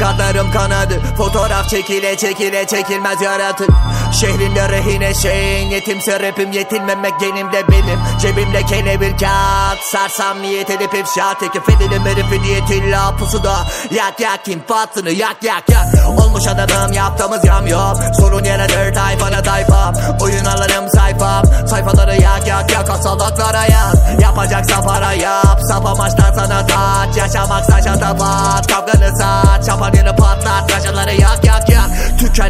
Tukatlarım kanadı. Fotoğraf çekile çekile çekilmez yaratır. Şehrimde rehine şeyin Yetimse rapim yetinmemek genimde benim. Cebimde kele bir kağıt Sarsam niyet edip ifşa Tekif edilim herifi niyetilla pusuda. Yak yak infatını yak yak yak. Olmuş adamım yaptığımız yam yok. Sorun yenedir tayfana tayfam Oyun alırım sayfam. Sayfaları yak yak yak Hastalıklara yaz. Yapacaksan para yap. Sap amaçtan sana taç Yaşamak saça tapat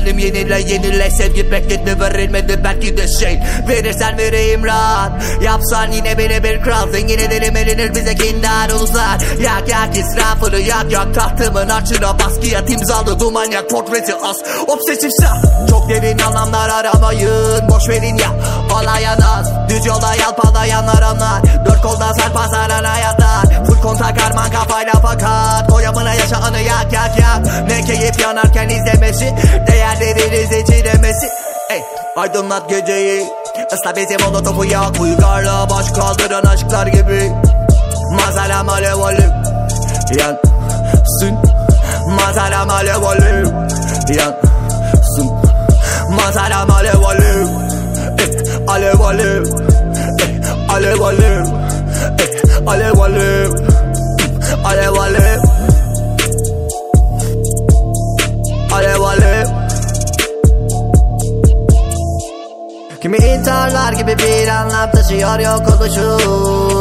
Tükendim yenile yenile. Sevgi bekledi verilmedi? Belki de şey. Verirsen vereyim rahat. Yapsan yine beni bir kral. Zengin ederim elinir bize kindar uluslar Yak yak israfını yak yak. Tahtımın açına baskıya timzalı Bu manyak portreti as. Obsesif saf Çok derin anlamlar aramayın. Boş verin ya. Olaya naz Düz yolda yalpalayanlar onlar Dört kolda sarpa saran hayatlar Full kontak arman kafayla fakat Koyamına yaşa anı yak yak yak. Ne keyif yanarken izlemesi Değerleriniz içiremesi Ey aydınlat geceyi. Isla bizi molotofu yak Uygarlığa baş kaldıran aşklar gibi. Mazalem alev Yansın. Mazalem alev Yansın. Mazalem alev alev Eh, Alev alev Eh, Alev Eh, Alev alev Alev Kimi intiharlar gibi bir anlam taşıyor yok oluşu.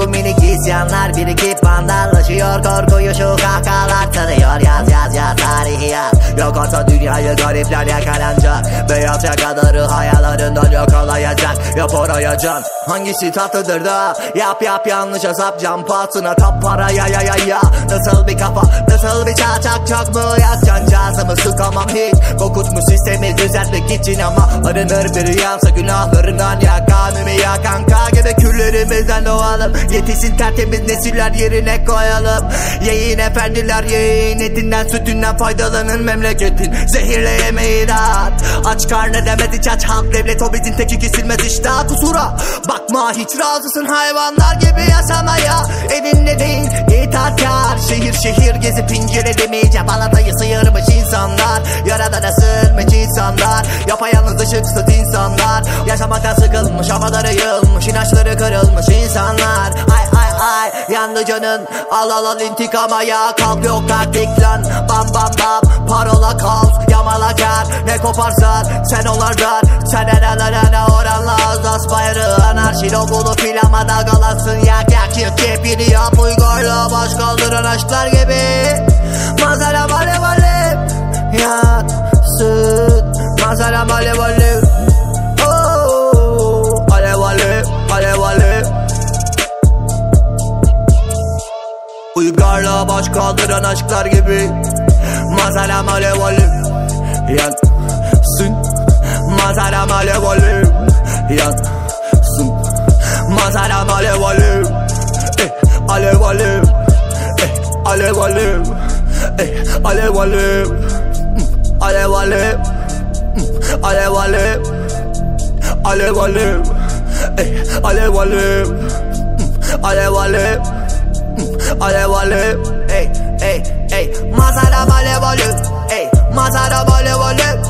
Minik isyanlar birikip vandallaşıyor Korkuyu şu kahkahalar tanıyor. Yaz yaz yaz tarihi yaz Yok olsa dünyayı garipler yakalanacak. Beyaz yakaları hayallerinden yakalayacak. Yap oraya can. Hangisi tatlıdır da? Yap yap yanlış hesap can pahasına Tap paraya ya ya ya Nasıl bir kafa nasıl bir çaçak Çok mu yakacaksın cazımı sıkamam hiç. Kokutmuş sistemi düzeltmek için ama Arınır bir rüyamsa günahlarından ya. Kanımı ya kanka gibi küllerimizden doğalım. Yetişsin tertemiz nesiller yerine koyalım. Yayın efendiler yayın etinden sütünden faydalanın memleketin Zehirle yemeği rahat. Aç karnı demez iç aç halk devlet. O bizim teki kesilmez iştah kusura. Bakma hiç razısın hayvanlar gibi yaşamaya. Evinde değil itaatkar Şehir şehir gezip incelemeyece Balatayı sıyırmış insanlar. Yaradana sığınmış insanlar. Yapayalnız ışıksız insanlar. Yaşamaktan sıkılmış havaları yığılmış inançları kırılmış insanlar. Ay ay ay yandı canın. Al al al intikama ya. Kalk yok taktik lan. Bam bam bam parola kaos yamala kar Ne koparsan sen onlardan Sen ne oranla az az bayrı Anarşi logolu filamada galansın Yak yak yık yepyeni yap uygarlığa baş kaldıran aşklar gibi. Alev Yansın Manzara alev alev Oh, alev alev Uygarlığa baş kaldıran aşklar gibi Manzaram alev alev Yansın Manzaram alev alev Yansın Manzaram alev alev eh, Alev alev eh, Alev alev eh, Alev alev mm, Alev alev mm, Alev alev Alev alev eh, Alev alev mm, Alev alev Alev alev Ey ey ey Masaram alev alev Ey Masaram alev alev Ey